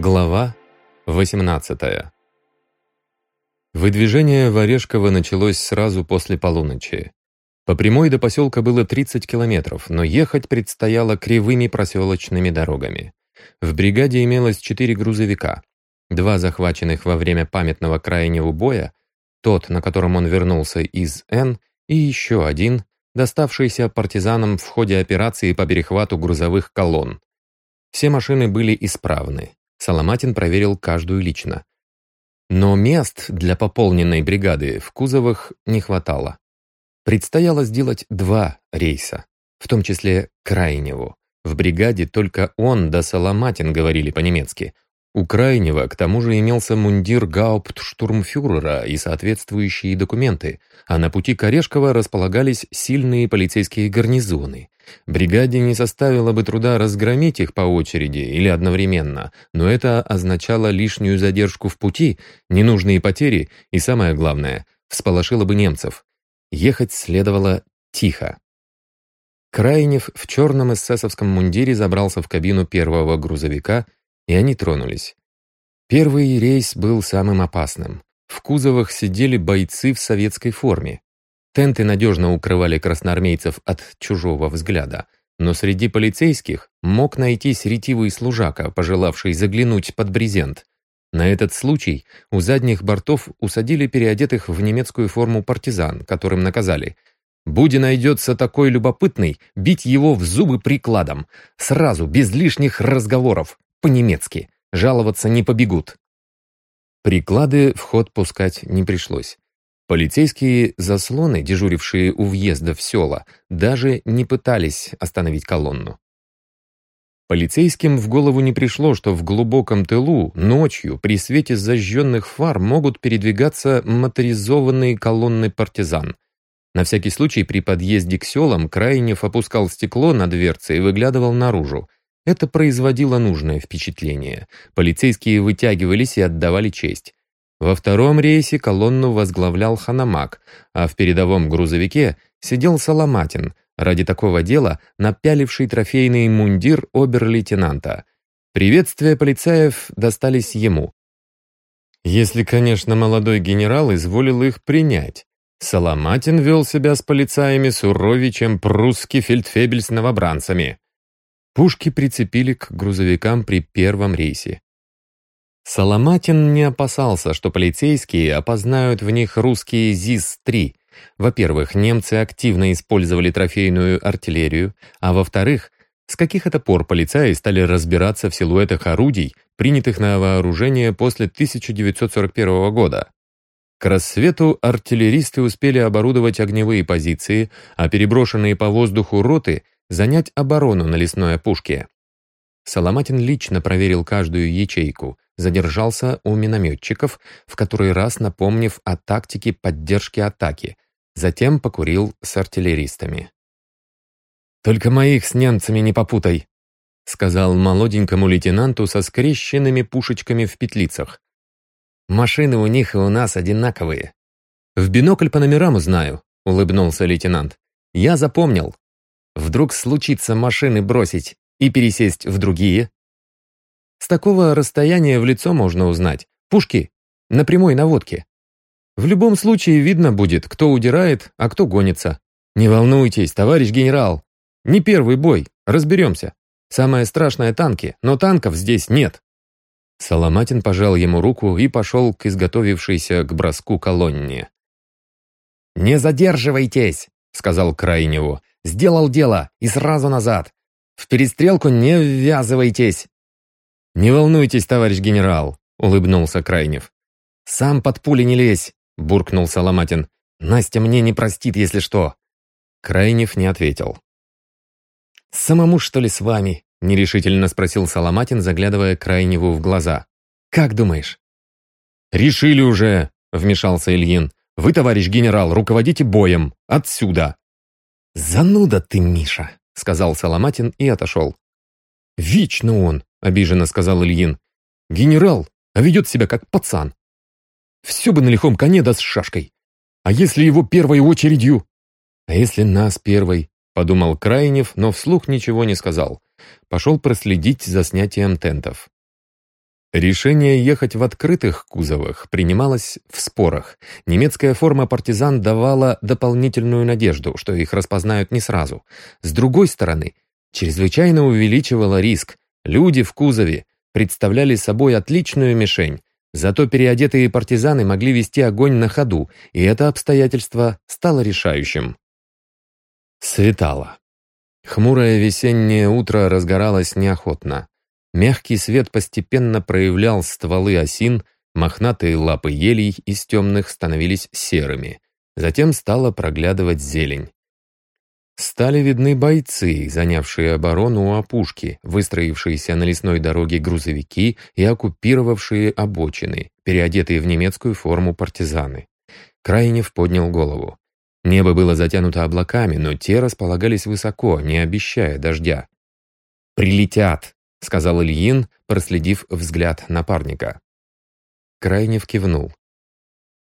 Глава 18 Выдвижение в Орешково началось сразу после полуночи. По прямой до поселка было 30 километров, но ехать предстояло кривыми проселочными дорогами. В бригаде имелось четыре грузовика. Два захваченных во время памятного крайнего боя, тот, на котором он вернулся из Н, и еще один, доставшийся партизанам в ходе операции по перехвату грузовых колонн. Все машины были исправны. Соломатин проверил каждую лично. Но мест для пополненной бригады в кузовах не хватало. Предстояло сделать два рейса, в том числе крайнего. В бригаде только он да Соломатин говорили по-немецки. У крайнего, к тому же, имелся мундир гауптштурмфюрера и соответствующие документы, а на пути к Орешково располагались сильные полицейские гарнизоны. Бригаде не составило бы труда разгромить их по очереди или одновременно, но это означало лишнюю задержку в пути, ненужные потери и, самое главное, всполошило бы немцев. Ехать следовало тихо. Крайнев в черном эсэсовском мундире забрался в кабину первого грузовика, и они тронулись. Первый рейс был самым опасным. В кузовах сидели бойцы в советской форме. Тенты надежно укрывали красноармейцев от чужого взгляда, но среди полицейских мог найтись ретивый служака, пожелавший заглянуть под брезент. На этот случай у задних бортов усадили переодетых в немецкую форму партизан, которым наказали «Буди найдется такой любопытный, бить его в зубы прикладом, сразу, без лишних разговоров, по-немецки, жаловаться не побегут». Приклады в ход пускать не пришлось. Полицейские заслоны, дежурившие у въезда в села, даже не пытались остановить колонну. Полицейским в голову не пришло, что в глубоком тылу, ночью, при свете зажженных фар могут передвигаться моторизованные колонны партизан. На всякий случай при подъезде к селам Крайнев опускал стекло на дверце и выглядывал наружу. Это производило нужное впечатление. Полицейские вытягивались и отдавали честь. Во втором рейсе колонну возглавлял Ханамак, а в передовом грузовике сидел Соломатин, ради такого дела напяливший трофейный мундир обер-лейтенанта. Приветствия полицаев достались ему. Если, конечно, молодой генерал изволил их принять. Соломатин вел себя с полицаями суровее, чем прусский фельдфебель с новобранцами. Пушки прицепили к грузовикам при первом рейсе. Соломатин не опасался, что полицейские опознают в них русские ЗИС-3. Во-первых, немцы активно использовали трофейную артиллерию, а во-вторых, с каких это пор полицаи стали разбираться в силуэтах орудий, принятых на вооружение после 1941 года. К рассвету артиллеристы успели оборудовать огневые позиции, а переброшенные по воздуху роты занять оборону на лесной опушке. Соломатин лично проверил каждую ячейку, задержался у минометчиков, в который раз напомнив о тактике поддержки атаки, затем покурил с артиллеристами. «Только моих с немцами не попутай», сказал молоденькому лейтенанту со скрещенными пушечками в петлицах. «Машины у них и у нас одинаковые». «В бинокль по номерам узнаю», — улыбнулся лейтенант. «Я запомнил. Вдруг случится машины бросить и пересесть в другие?» С такого расстояния в лицо можно узнать. Пушки на прямой наводке. В любом случае видно будет, кто удирает, а кто гонится. Не волнуйтесь, товарищ генерал. Не первый бой, разберемся. Самое страшное танки, но танков здесь нет. Соломатин пожал ему руку и пошел к изготовившейся к броску колонне. «Не задерживайтесь!» — сказал Крайневу. «Сделал дело и сразу назад. В перестрелку не ввязывайтесь. «Не волнуйтесь, товарищ генерал», — улыбнулся Крайнев. «Сам под пули не лезь», — буркнул Соломатин. «Настя мне не простит, если что». Крайнев не ответил. «Самому, что ли, с вами?» — нерешительно спросил Соломатин, заглядывая Крайневу в глаза. «Как думаешь?» «Решили уже», — вмешался Ильин. «Вы, товарищ генерал, руководите боем. Отсюда!» «Зануда ты, Миша!» — сказал Соломатин и отошел. «Вечно он!» — обиженно сказал Ильин. «Генерал, а ведет себя как пацан. Все бы на лихом коне да с шашкой. А если его первой очередью?» «А если нас первой?» — подумал Крайнев, но вслух ничего не сказал. Пошел проследить за снятием тентов. Решение ехать в открытых кузовах принималось в спорах. Немецкая форма партизан давала дополнительную надежду, что их распознают не сразу. С другой стороны, чрезвычайно увеличивала риск. Люди в кузове представляли собой отличную мишень, зато переодетые партизаны могли вести огонь на ходу, и это обстоятельство стало решающим. Светало. Хмурое весеннее утро разгоралось неохотно. Мягкий свет постепенно проявлял стволы осин, мохнатые лапы елей из темных становились серыми. Затем стала проглядывать зелень. Стали видны бойцы, занявшие оборону у опушки, выстроившиеся на лесной дороге грузовики и оккупировавшие обочины, переодетые в немецкую форму партизаны. Крайнев поднял голову. Небо было затянуто облаками, но те располагались высоко, не обещая дождя. «Прилетят!» — сказал Ильин, проследив взгляд напарника. Крайнев кивнул.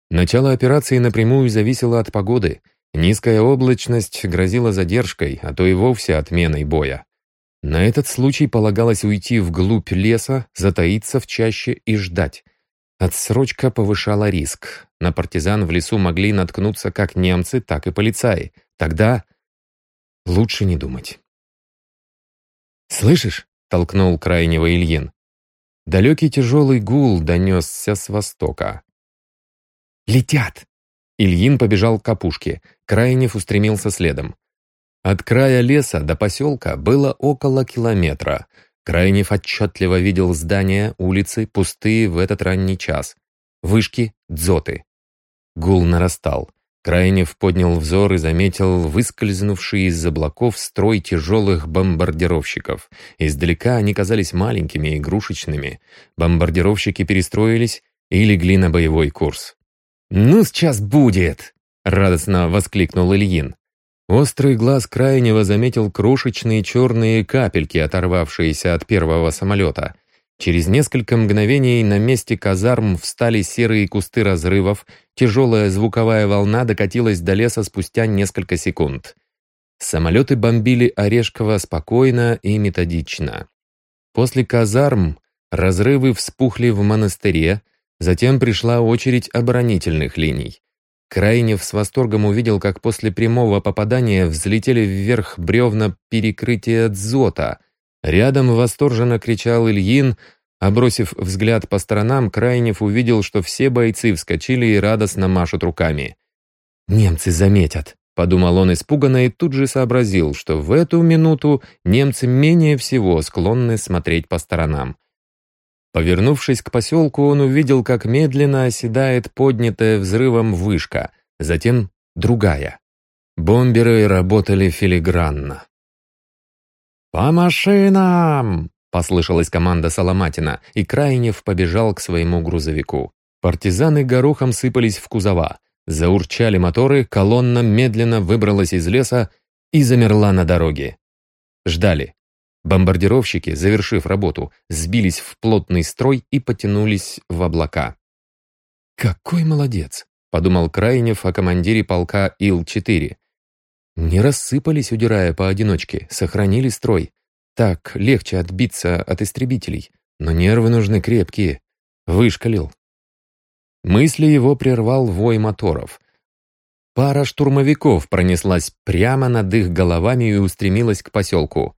Начало операции напрямую зависело от погоды. Низкая облачность грозила задержкой, а то и вовсе отменой боя. На этот случай полагалось уйти вглубь леса, затаиться в чаще и ждать. Отсрочка повышала риск. На партизан в лесу могли наткнуться как немцы, так и полицаи. Тогда лучше не думать. «Слышишь?» — толкнул крайнего Ильин. Далекий тяжелый гул донесся с востока. «Летят!» Ильин побежал к опушке, Крайнев устремился следом. От края леса до поселка было около километра. Крайнев отчетливо видел здания, улицы, пустые в этот ранний час. Вышки, дзоты. Гул нарастал. Крайнев поднял взор и заметил выскользнувший из облаков строй тяжелых бомбардировщиков. Издалека они казались маленькими, игрушечными. Бомбардировщики перестроились и легли на боевой курс. «Ну, сейчас будет!» — радостно воскликнул Ильин. Острый глаз крайнего заметил крошечные черные капельки, оторвавшиеся от первого самолета — Через несколько мгновений на месте казарм встали серые кусты разрывов, тяжелая звуковая волна докатилась до леса спустя несколько секунд. Самолеты бомбили Орешково спокойно и методично. После казарм разрывы вспухли в монастыре, затем пришла очередь оборонительных линий. Крайнев с восторгом увидел, как после прямого попадания взлетели вверх бревна перекрытия дзота — Рядом восторженно кричал Ильин, а бросив взгляд по сторонам, Крайнев увидел, что все бойцы вскочили и радостно машут руками. «Немцы заметят», — подумал он испуганно и тут же сообразил, что в эту минуту немцы менее всего склонны смотреть по сторонам. Повернувшись к поселку, он увидел, как медленно оседает поднятая взрывом вышка, затем другая. Бомберы работали филигранно. «По машинам!» — послышалась команда Соломатина, и Крайнев побежал к своему грузовику. Партизаны горохом сыпались в кузова. Заурчали моторы, колонна медленно выбралась из леса и замерла на дороге. Ждали. Бомбардировщики, завершив работу, сбились в плотный строй и потянулись в облака. «Какой молодец!» — подумал Крайнев о командире полка Ил-4. Не рассыпались, удирая поодиночке, сохранили строй. Так легче отбиться от истребителей, но нервы нужны крепкие. Вышкалил. Мысли его прервал вой моторов. Пара штурмовиков пронеслась прямо над их головами и устремилась к поселку.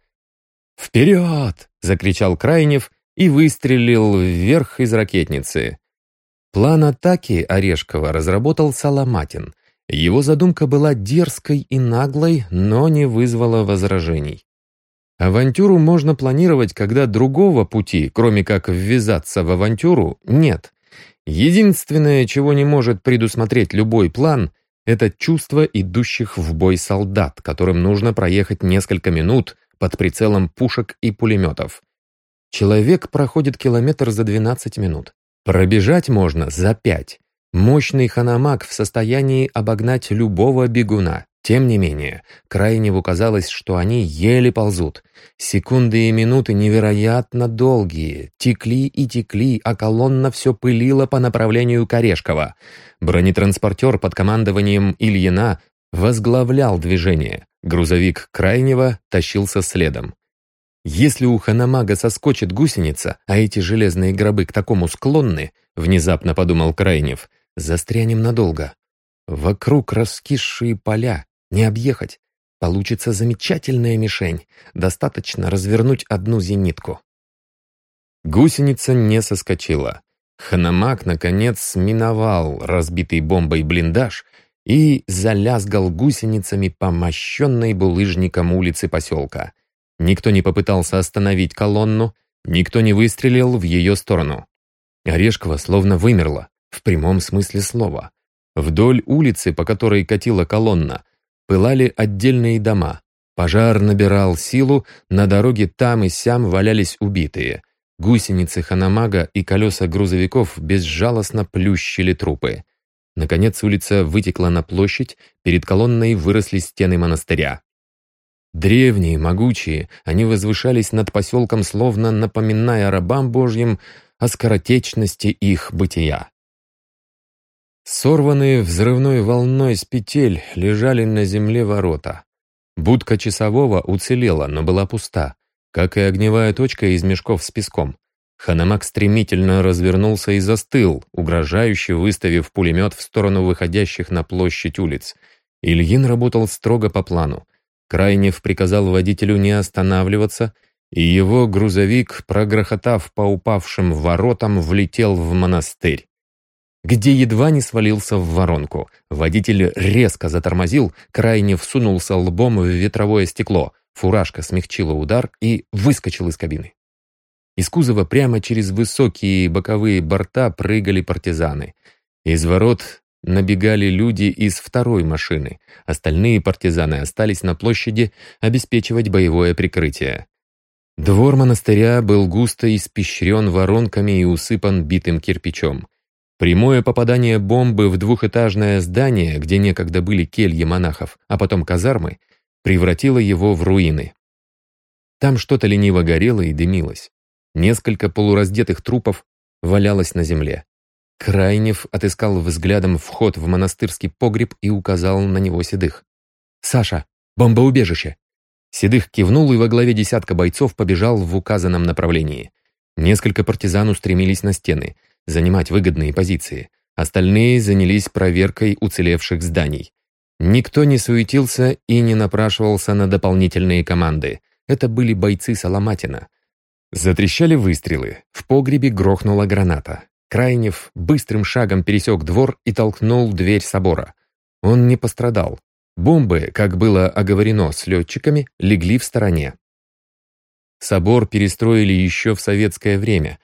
«Вперед!» — закричал Крайнев и выстрелил вверх из ракетницы. План атаки Орешкова разработал Соломатин. Его задумка была дерзкой и наглой, но не вызвала возражений. Авантюру можно планировать, когда другого пути, кроме как ввязаться в авантюру, нет. Единственное, чего не может предусмотреть любой план, это чувство идущих в бой солдат, которым нужно проехать несколько минут под прицелом пушек и пулеметов. Человек проходит километр за 12 минут. Пробежать можно за 5. Мощный ханамак в состоянии обогнать любого бегуна. Тем не менее, Крайневу казалось, что они еле ползут. Секунды и минуты невероятно долгие. Текли и текли, а колонна все пылила по направлению к. Бронетранспортер под командованием Ильина возглавлял движение. Грузовик Крайнего тащился следом. Если у Ханамага соскочит гусеница, а эти железные гробы к такому склонны, внезапно подумал Крайнев, застрянем надолго. Вокруг раскисшие поля, не объехать. Получится замечательная мишень, достаточно развернуть одну зенитку. Гусеница не соскочила. Ханамак, наконец, миновал разбитый бомбой блиндаж и залязгал гусеницами по мощенной булыжником улицы поселка. Никто не попытался остановить колонну, никто не выстрелил в ее сторону. Орешкова словно вымерла, в прямом смысле слова. Вдоль улицы, по которой катила колонна, пылали отдельные дома. Пожар набирал силу, на дороге там и сям валялись убитые. Гусеницы Ханамага и колеса грузовиков безжалостно плющили трупы. Наконец улица вытекла на площадь, перед колонной выросли стены монастыря. Древние, могучие, они возвышались над поселком, словно напоминая рабам Божьим о скоротечности их бытия. Сорванные взрывной волной с петель лежали на земле ворота. Будка часового уцелела, но была пуста, как и огневая точка из мешков с песком. Ханамак стремительно развернулся и застыл, угрожающе выставив пулемет в сторону выходящих на площадь улиц. Ильин работал строго по плану. Крайнев приказал водителю не останавливаться, и его грузовик, прогрохотав по упавшим воротам, влетел в монастырь. Где едва не свалился в воронку. Водитель резко затормозил, Крайнев сунулся лбом в ветровое стекло, фуражка смягчила удар и выскочил из кабины. Из кузова прямо через высокие боковые борта прыгали партизаны. Из ворот набегали люди из второй машины. Остальные партизаны остались на площади обеспечивать боевое прикрытие. Двор монастыря был густо испещрен воронками и усыпан битым кирпичом. Прямое попадание бомбы в двухэтажное здание, где некогда были кельи монахов, а потом казармы, превратило его в руины. Там что-то лениво горело и дымилось. Несколько полураздетых трупов валялось на земле. Крайнев отыскал взглядом вход в монастырский погреб и указал на него Седых. «Саша, бомбоубежище!» Седых кивнул и во главе десятка бойцов побежал в указанном направлении. Несколько партизан устремились на стены, занимать выгодные позиции. Остальные занялись проверкой уцелевших зданий. Никто не суетился и не напрашивался на дополнительные команды. Это были бойцы Соломатина. Затрещали выстрелы. В погребе грохнула граната. Крайнев быстрым шагом пересек двор и толкнул дверь собора. Он не пострадал. Бомбы, как было оговорено с летчиками, легли в стороне. Собор перестроили еще в советское время.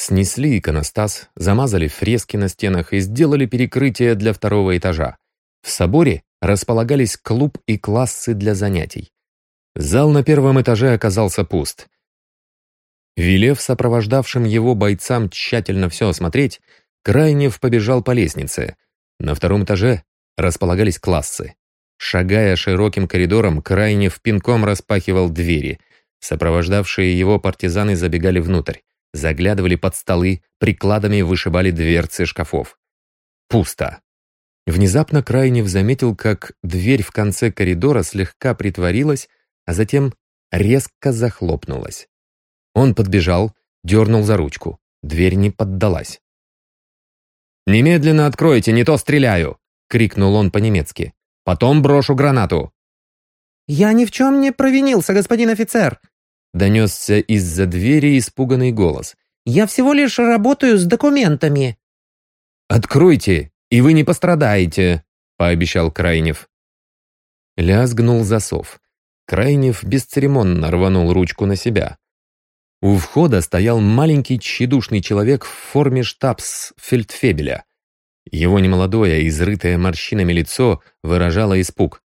Снесли иконостас, замазали фрески на стенах и сделали перекрытие для второго этажа. В соборе располагались клуб и классы для занятий. Зал на первом этаже оказался пуст. Велев сопровождавшим его бойцам тщательно все осмотреть, Крайнев побежал по лестнице. На втором этаже располагались классы. Шагая широким коридором, Крайнев пинком распахивал двери. Сопровождавшие его партизаны забегали внутрь, заглядывали под столы, прикладами вышибали дверцы шкафов. Пусто. Внезапно Крайнев заметил, как дверь в конце коридора слегка притворилась, а затем резко захлопнулась. Он подбежал, дернул за ручку. Дверь не поддалась. «Немедленно откройте, не то стреляю!» — крикнул он по-немецки. «Потом брошу гранату!» «Я ни в чем не провинился, господин офицер!» Донесся из-за двери испуганный голос. «Я всего лишь работаю с документами!» «Откройте, и вы не пострадаете!» — пообещал Крайнев. Лязгнул засов. Крайнев бесцеремонно рванул ручку на себя. У входа стоял маленький тщедушный человек в форме штабс-фельдфебеля. Его немолодое, изрытое морщинами лицо выражало испуг.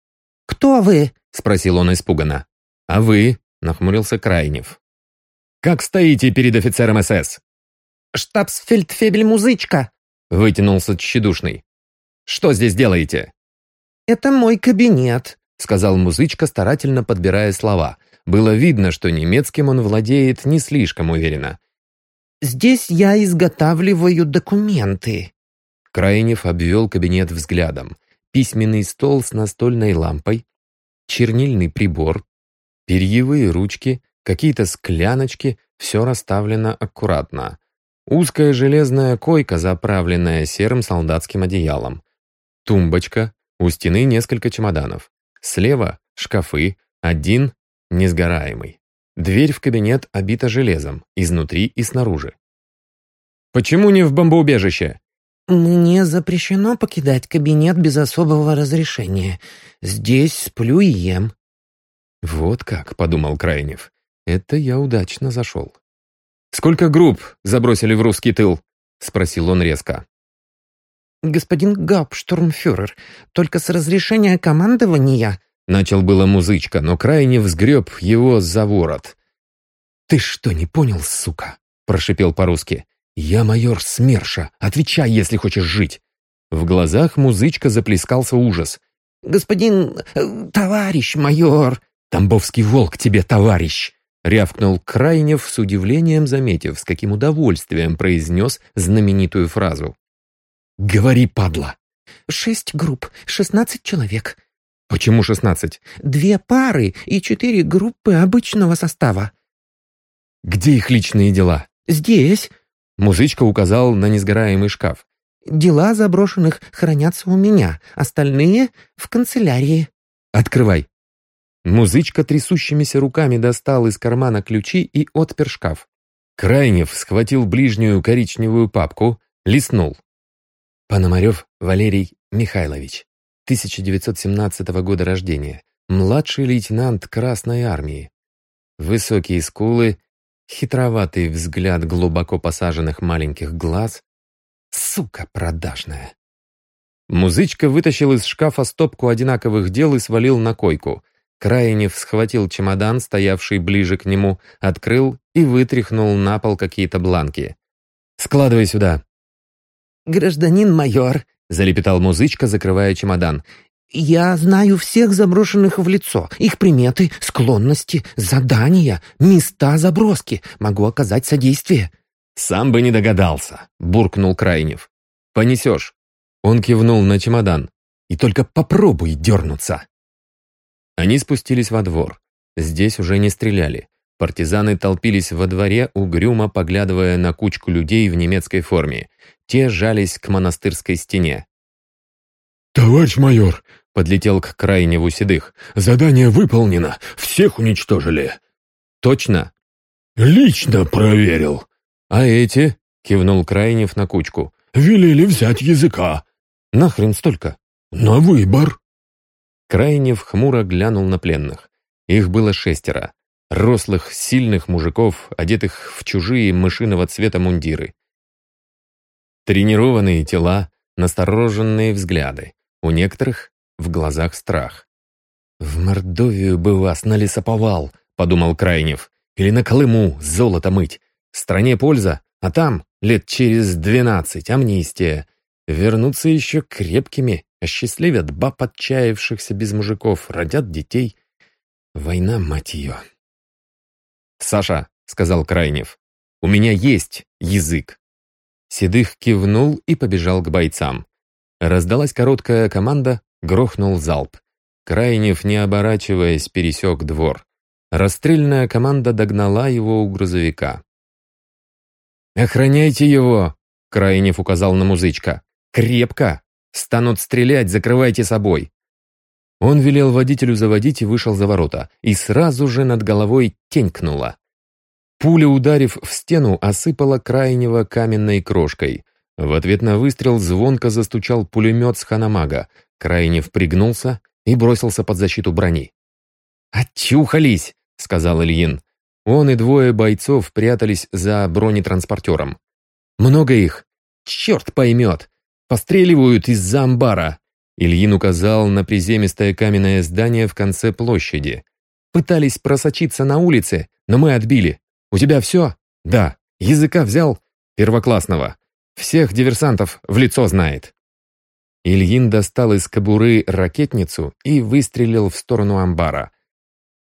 «Кто вы?» — спросил он испуганно. «А вы?» — нахмурился Крайнев. «Как стоите перед офицером СС?» «Штабсфельдфебель-музычка», — вытянулся тщедушный. «Что здесь делаете?» «Это мой кабинет», — сказал музычка, старательно подбирая слова — было видно, что немецким он владеет не слишком уверенно. «Здесь я изготавливаю документы». Крайнев обвел кабинет взглядом. Письменный стол с настольной лампой, чернильный прибор, перьевые ручки, какие-то скляночки, все расставлено аккуратно. Узкая железная койка, заправленная серым солдатским одеялом. Тумбочка, у стены несколько чемоданов. Слева — шкафы, один — несгораемый. Дверь в кабинет обита железом, изнутри и снаружи. «Почему не в бомбоубежище?» «Мне запрещено покидать кабинет без особого разрешения. Здесь сплю и ем». «Вот как», — подумал Крайнев. «Это я удачно зашел». «Сколько групп забросили в русский тыл?» — спросил он резко. «Господин Гауптштурмфюрер, только с разрешения командования...» Начал было музычка, но крайне взгреб его за ворот. «Ты что, не понял, сука?» — прошипел по-русски. «Я майор СМЕРШа. Отвечай, если хочешь жить». В глазах музычка заплескался ужас. «Господин... Э, товарищ майор...» «Тамбовский волк тебе, товарищ!» Рявкнул Крайнев с удивлением, заметив, с каким удовольствием произнес знаменитую фразу. «Говори, падла!» «Шесть групп, шестнадцать человек». «Почему шестнадцать?» «Две пары и четыре группы обычного состава». «Где их личные дела?» «Здесь». Музычка указал на несгораемый шкаф. «Дела заброшенных хранятся у меня, остальные — в канцелярии». «Открывай». Музычка трясущимися руками достал из кармана ключи и отпер шкаф. Крайнев схватил ближнюю коричневую папку, листнул. Пономарев Валерий Михайлович, 1917 года рождения, младший лейтенант Красной Армии. Высокие скулы, хитроватый взгляд глубоко посаженных маленьких глаз. Сука продажная. Музычка вытащил из шкафа стопку одинаковых дел и свалил на койку. Крайнев схватил чемодан, стоявший ближе к нему, открыл и вытряхнул на пол какие-то бланки. «Складывай сюда». «Гражданин майор», — залепетал музычка, закрывая чемодан, «Я знаю всех заброшенных в лицо, их приметы, склонности, задания, места заброски. Могу оказать содействие». «Сам бы не догадался», — буркнул Крайнев. «Понесешь». Он кивнул на чемодан. «И только попробуй дернуться». Они спустились во двор. Здесь уже не стреляли. Партизаны толпились во дворе, угрюмо поглядывая на кучку людей в немецкой форме. Те жались к монастырской стене. «Товарищ майор!» — подлетел к крайневу седых. «Задание выполнено! Всех уничтожили!» «Точно?» «Лично проверил!» «А эти?» — кивнул Крайнев на кучку. «Велели взять языка!» «Нахрен столько?» «На выбор!» Крайнев хмуро глянул на пленных. Их было шестеро. Рослых, сильных мужиков, одетых в чужие мышиного цвета мундиры. Тренированные тела, настороженные взгляды. У некоторых в глазах страх. «В Мордовию бы вас на лесоповал», — подумал Крайнев. «Или на Колыму золото мыть. Стране польза, а там лет через двенадцать амнистия. Вернуться еще крепкими, осчастливят баб отчаявшихся без мужиков, родят детей. Война, мать ее. «Саша», — сказал Крайнев, — «у меня есть язык». Седых кивнул и побежал к бойцам. Раздалась короткая команда, грохнул залп. Крайнев, не оборачиваясь, пересек двор. Расстрельная команда догнала его у грузовика. «Охраняйте его!» — Крайнев указал на музычка. «Крепко! Станут стрелять, закрывайте собой!» Он велел водителю заводить и вышел за ворота, и сразу же над головой тенькнуло. Пуля, ударив в стену, осыпала крайнего каменной крошкой. В ответ на выстрел звонко застучал пулемет с ханамага. Крайнев пригнулся и бросился под защиту брони. «Очухались!» — сказал Ильин. Он и двое бойцов прятались за бронетранспортером. «Много их? Черт поймет! Постреливают из-за амбара!» Ильин указал на приземистое каменное здание в конце площади. «Пытались просочиться на улице, но мы отбили. У тебя все?» «Да. Языка взял?» «Первоклассного. Всех диверсантов в лицо знает». Ильин достал из кобуры ракетницу и выстрелил в сторону амбара.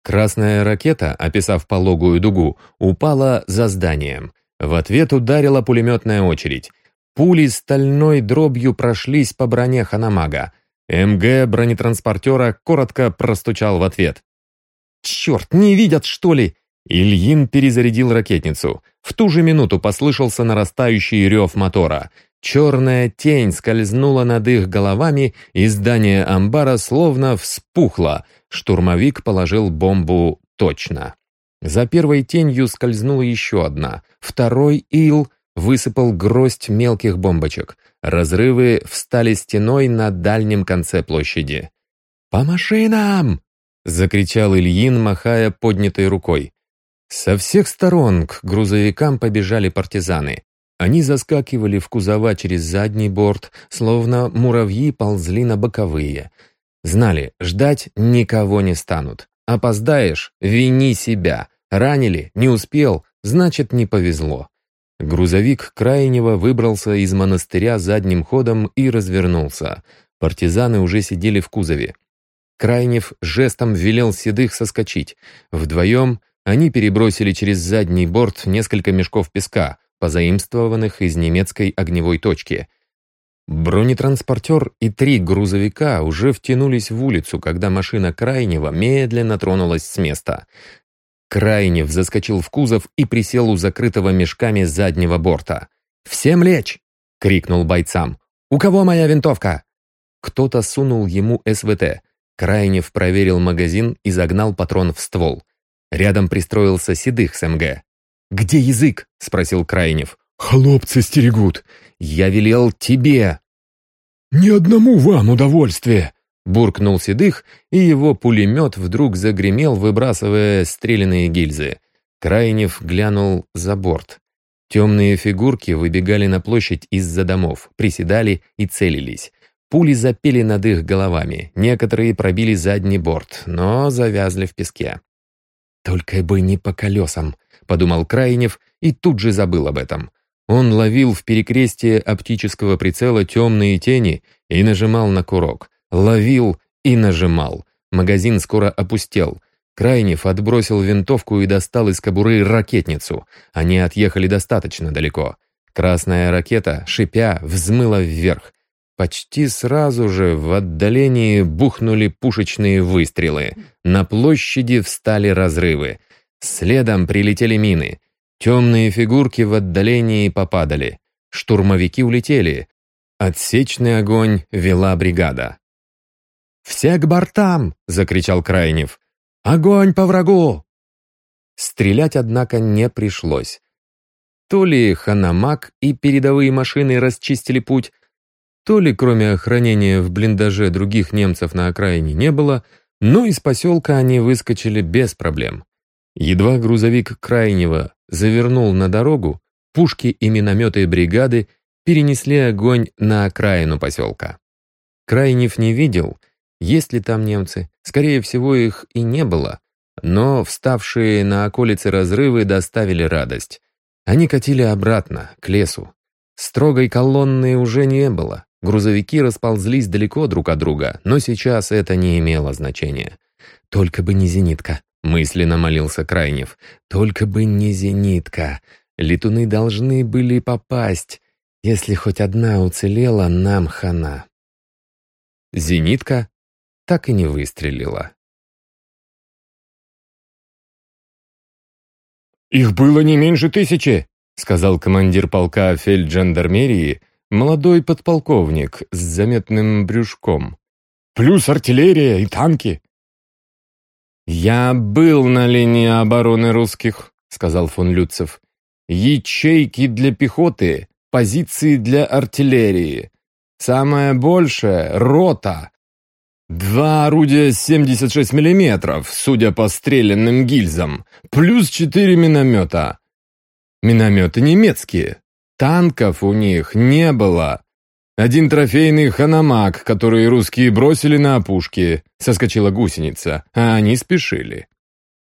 Красная ракета, описав пологую дугу, упала за зданием. В ответ ударила пулеметная очередь. Пули стальной дробью прошлись по броне Ханамага. МГ бронетранспортера коротко простучал в ответ. «Черт, не видят, что ли?» Ильин перезарядил ракетницу. В ту же минуту послышался нарастающий рев мотора. Черная тень скользнула над их головами, и здание амбара словно вспухло. Штурмовик положил бомбу точно. За первой тенью скользнула еще одна. Второй ил высыпал гроздь мелких бомбочек. Разрывы встали стеной на дальнем конце площади. «По машинам!» — закричал Ильин, махая поднятой рукой. Со всех сторон к грузовикам побежали партизаны. Они заскакивали в кузова через задний борт, словно муравьи ползли на боковые. Знали, ждать никого не станут. Опоздаешь — вини себя. Ранили, не успел, значит, не повезло. Грузовик крайнего выбрался из монастыря задним ходом и развернулся. Партизаны уже сидели в кузове. Крайнев жестом велел Седых соскочить. Вдвоем они перебросили через задний борт несколько мешков песка, позаимствованных из немецкой огневой точки. Бронетранспортер и три грузовика уже втянулись в улицу, когда машина Крайнего медленно тронулась с места. Крайнев заскочил в кузов и присел у закрытого мешками заднего борта. «Всем лечь!» — крикнул бойцам. «У кого моя винтовка?» Кто-то сунул ему СВТ. Крайнев проверил магазин и загнал патрон в ствол. Рядом пристроился Седых с МГ. «Где язык?» — спросил Крайнев. «Хлопцы стерегут». «Я велел тебе». «Ни одному вам удовольствие», Буркнул Седых, и его пулемет вдруг загремел, выбрасывая стреляные гильзы. Крайнев глянул за борт. Темные фигурки выбегали на площадь из-за домов, приседали и целились. Пули запели над их головами, некоторые пробили задний борт, но завязли в песке. «Только бы не по колесам», — подумал Крайнев и тут же забыл об этом. Он ловил в перекрестие оптического прицела темные тени и нажимал на курок ловил и нажимал. Магазин скоро опустел. Крайнев отбросил винтовку и достал из кобуры ракетницу. Они отъехали достаточно далеко. Красная ракета, шипя, взмыла вверх. Почти сразу же в отдалении бухнули пушечные выстрелы. На площади встали разрывы. Следом прилетели мины. Темные фигурки в отдалении попадали. Штурмовики улетели. Отсечный огонь вела бригада. «Все к бортам!» — закричал Крайнев. «Огонь по врагу!» Стрелять, однако, не пришлось. То ли Ханамак и передовые машины расчистили путь, то ли, кроме охранения в блиндаже других немцев на окраине не было, но из поселка они выскочили без проблем. Едва грузовик Крайнего завернул на дорогу, пушки и минометы бригады перенесли огонь на окраину поселка. Крайнев не видел, есть ли там немцы? Скорее всего, их и не было. Но вставшие на околице разрывы доставили радость. Они катили обратно, к лесу. Строгой колонны уже не было. Грузовики расползлись далеко друг от друга, но сейчас это не имело значения. «Только бы не зенитка», — мысленно молился Крайнев. «Только бы не зенитка. Летуны должны были попасть. Если хоть одна уцелела, нам хана». Зенитка так и не выстрелила. «Их было не меньше тысячи», — сказал командир полка фельджандармерии, молодой подполковник с заметным брюшком. «Плюс артиллерия и танки». «Я был на линии обороны русских», — сказал фон Люцев. «Ячейки для пехоты, позиции для артиллерии. Самое большее — рота, Два орудия 76 мм, судя по стрелянным гильзам, плюс четыре миномета. Минометы немецкие. Танков у них не было. Один трофейный ханамак, который русские бросили на опушке. Соскочила гусеница, а они спешили.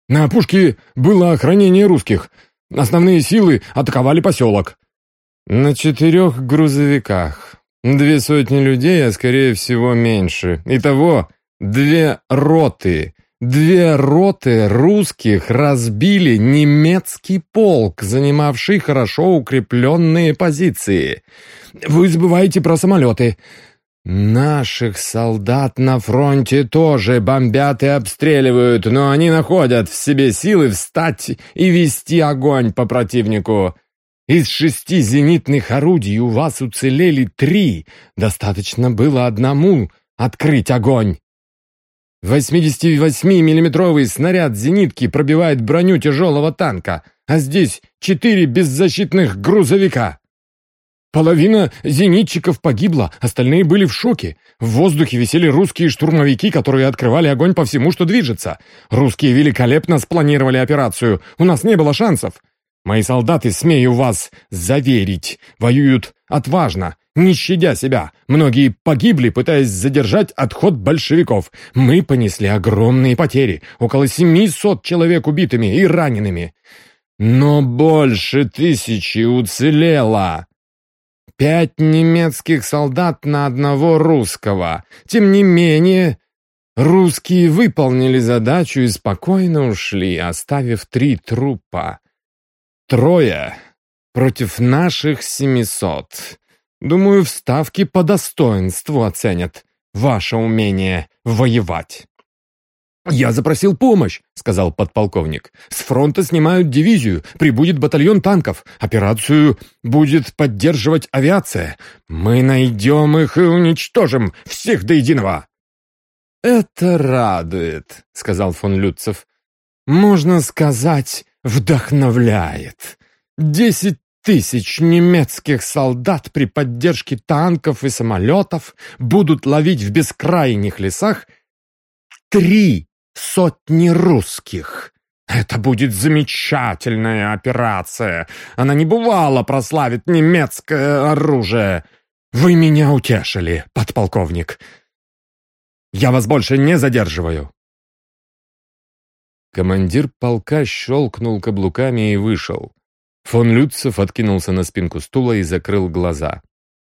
На опушке было охранение русских. Основные силы атаковали поселок. На четырех грузовиках. Две сотни людей, а скорее всего меньше. Итого две роты. Две роты русских разбили немецкий полк, занимавший хорошо укрепленные позиции. Вы забываете про самолеты. Наших солдат на фронте тоже бомбят и обстреливают, но они находят в себе силы встать и вести огонь по противнику. Из шести зенитных орудий у вас уцелели три. Достаточно было одному открыть огонь. 88-миллиметровый снаряд зенитки пробивает броню тяжелого танка, а здесь четыре беззащитных грузовика. Половина зенитчиков погибла, остальные были в шоке. В воздухе висели русские штурмовики, которые открывали огонь по всему, что движется. Русские великолепно спланировали операцию, у нас не было шансов. Мои солдаты, смею вас заверить, воюют отважно, не щадя себя. Многие погибли, пытаясь задержать отход большевиков. Мы понесли огромные потери, около 700 человек убитыми и ранеными. Но больше тысячи уцелело. Пять немецких солдат на одного русского. Тем не менее, русские выполнили задачу и спокойно ушли, оставив три трупа. Трое против наших семисот. Думаю, в ставке по достоинству оценят ваше умение воевать. «Я запросил помощь», — сказал подполковник. «С фронта снимают дивизию, прибудет батальон танков. Операцию будет поддерживать авиация. Мы найдем их и уничтожим всех до единого». «Это радует», — сказал фон Люцев. «Можно сказать, вдохновляет. Десять тысяч немецких солдат при поддержке танков и самолетов будут ловить в бескрайних лесах три сотни русских. Это будет замечательная операция. Она не бывало прославит немецкое оружие. Вы меня утешили, подполковник. Я вас больше не задерживаю. Командир полка щелкнул каблуками и вышел. Фон Люцев откинулся на спинку стула и закрыл глаза.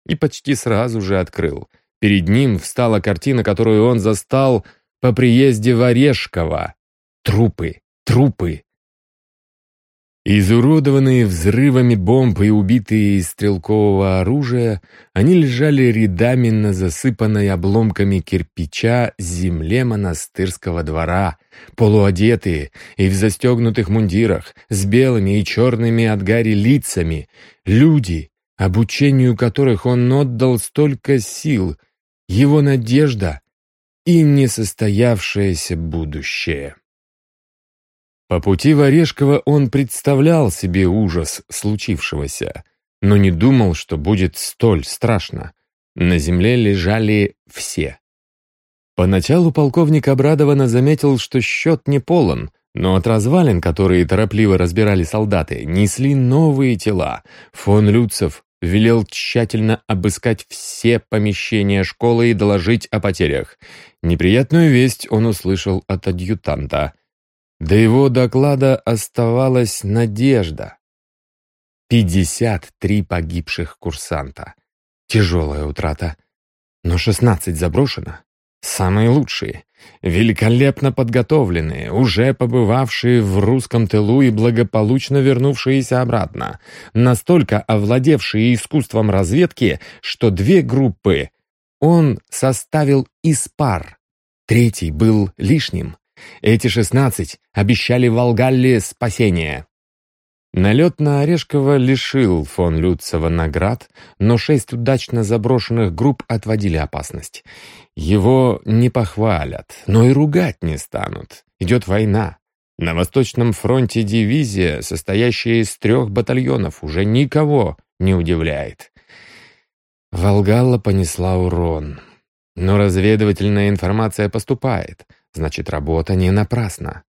И почти сразу же открыл. Перед ним встала картина, которую он застал по приезде в Орешково. Трупы, трупы. Изуродованные взрывами бомб и убитые из стрелкового оружия, они лежали рядами на засыпанной обломками кирпича земле монастырского двора, полуодетые и в застегнутых мундирах, с белыми и черными от гари лицами, люди, обучению которых он отдал столько сил, его надежда и несостоявшееся будущее. По пути в Орешково он представлял себе ужас случившегося, но не думал, что будет столь страшно. На земле лежали все. Поначалу полковник обрадованно заметил, что счет не полон, но от развалин, которые торопливо разбирали солдаты, несли новые тела. Фон Люцев велел тщательно обыскать все помещения школы и доложить о потерях. Неприятную весть он услышал от адъютанта. До его доклада оставалась надежда. 53 погибших курсанта. Тяжелая утрата. Но 16 заброшено. Самые лучшие, великолепно подготовленные, уже побывавшие в русском тылу и благополучно вернувшиеся обратно, настолько овладевшие искусством разведки, что две группы он составил из пар. Третий был лишним. Эти шестнадцать обещали Волгалле спасение. Налет на Орешкова лишил фон Люцева наград, но шесть удачно заброшенных групп отводили опасность. Его не похвалят, но и ругать не станут. Идет война. На Восточном фронте дивизия, состоящая из трех батальонов, уже никого не удивляет. Волгалла понесла урон. Но разведывательная информация поступает, значит, работа не напрасна.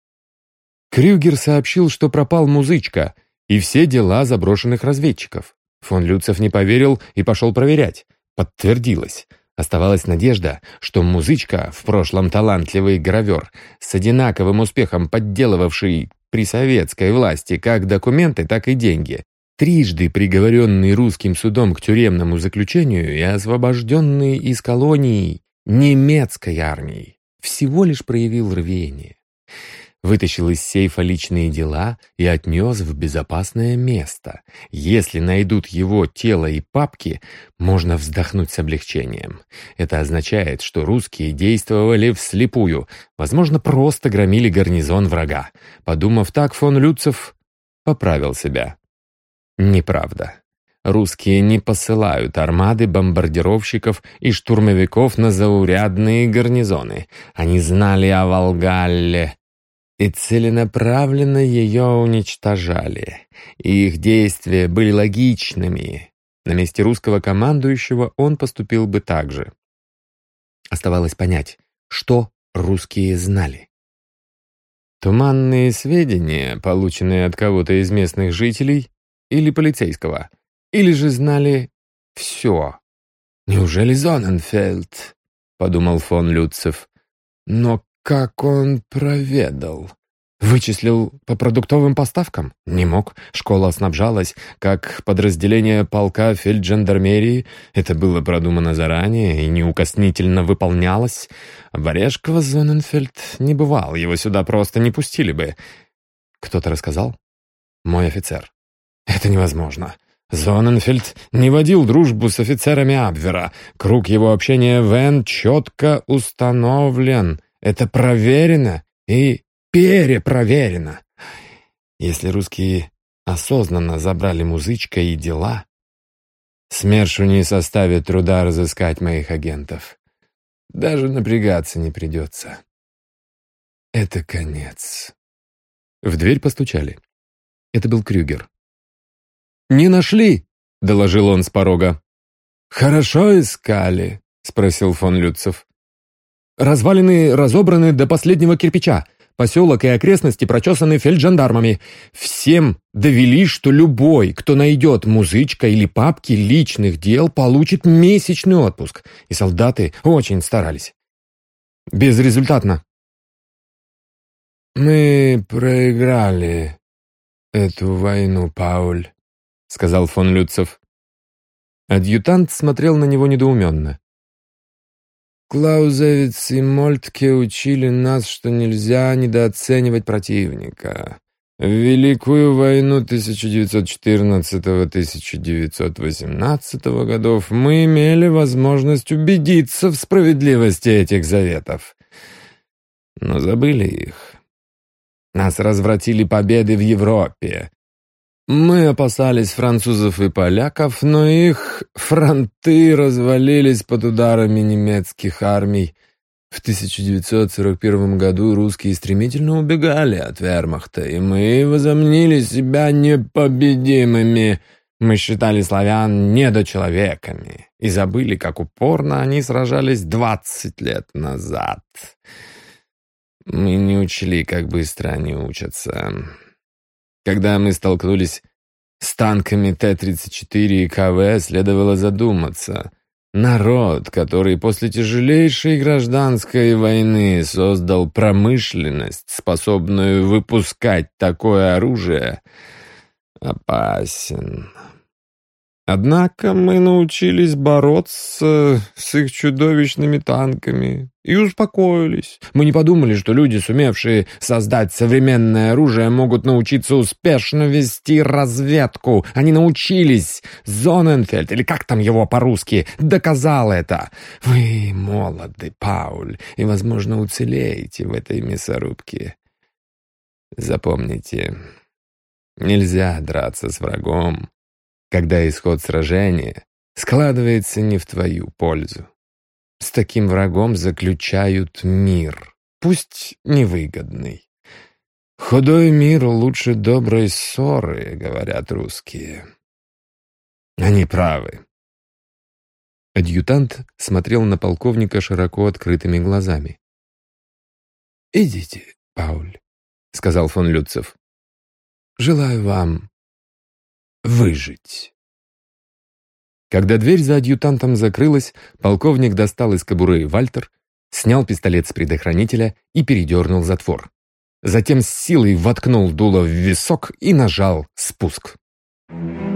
Крюгер сообщил, что пропал музычка — и все дела заброшенных разведчиков. Фон Люцев не поверил и пошел проверять. Подтвердилось. Оставалась надежда, что музычка, в прошлом талантливый гравер, с одинаковым успехом подделывавший при советской власти как документы, так и деньги, трижды приговоренный русским судом к тюремному заключению и освобожденный из колонии немецкой армией, всего лишь проявил рвение. вытащил из сейфа личные дела и отнес в безопасное место. Если найдут его тело и папки, можно вздохнуть с облегчением. Это означает, что русские действовали вслепую, возможно, просто громили гарнизон врага. Подумав так, фон Люцев поправил себя. Неправда. Русские не посылают армады бомбардировщиков и штурмовиков на заурядные гарнизоны. Они знали о Волгалле и целенаправленно ее уничтожали. И их действия были логичными. На месте русского командующего он поступил бы так же. Оставалось понять, что русские знали. Туманные сведения, полученные от кого-то из местных жителей или полицейского, или же знали все. «Неужели Зоненфельд?» — подумал фон Люцев. «Но как он проведал? Вычислил по продуктовым поставкам? Не мог. Школа снабжалась, как подразделение полка фельджандармерии. Это было продумано заранее и неукоснительно выполнялось. В Орешково Зоненфельд не бывал, его сюда просто не пустили бы. Кто-то рассказал? Мой офицер. Это невозможно. Зоненфельд не водил дружбу с офицерами Абвера. Круг его общения в Н четко установлен. Это проверено и перепроверено. Если русские осознанно забрали музычка и дела, СМЕРШу не составит труда разыскать моих агентов. Даже напрягаться не придется. Это конец. В дверь постучали. Это был Крюгер. «Не нашли!» — доложил он с порога. «Хорошо искали?» — спросил фон Люцев. Развалины разобраны до последнего кирпича. Поселок и окрестности прочесаны фельджандармами. Всем довели, что любой, кто найдет музычка или папки личных дел, получит месячный отпуск. И солдаты очень старались. Безрезультатно. «Мы проиграли эту войну, Пауль», — сказал фон Люцев. Адъютант смотрел на него недоуменно. Клаузевиц и Мольтке учили нас, что нельзя недооценивать противника. В Великую войну 1914-1918 годов мы имели возможность убедиться в справедливости этих заветов. Но забыли их. Нас развратили победы в Европе. Мы опасались французов и поляков, но их фронты развалились под ударами немецких армий. В 1941 году русские стремительно убегали от вермахта, и мы возомнили себя непобедимыми. Мы считали славян недочеловеками и забыли, как упорно они сражались 20 лет назад. Мы не учли, как быстро они учатся. Когда мы столкнулись с танками Т-34 и КВ, следовало задуматься. Народ, который после тяжелейшей гражданской войны создал промышленность, способную выпускать такое оружие, опасен. Однако мы научились бороться с их чудовищными танками и успокоились. Мы не подумали, что люди, сумевшие создать современное оружие, могут научиться успешно вести разведку. Они научились. Зоненфельд, или как там его по-русски, доказал это. Вы молоды, Пауль, и, возможно, уцелеете в этой мясорубке. Запомните, нельзя драться с врагом, когда исход сражения складывается не в твою пользу. С таким врагом заключают мир, пусть невыгодный. «Худой мир лучше доброй ссоры», — говорят русские. Они правы. Адъютант смотрел на полковника широко открытыми глазами. «Идите, Пауль», — сказал фон Люцев. «Желаю вам выжить. Когда дверь за адъютантом закрылась, полковник достал из кобуры Вальтер, снял пистолет с предохранителя и передернул затвор. Затем с силой воткнул дуло в висок и нажал спуск. Thank you.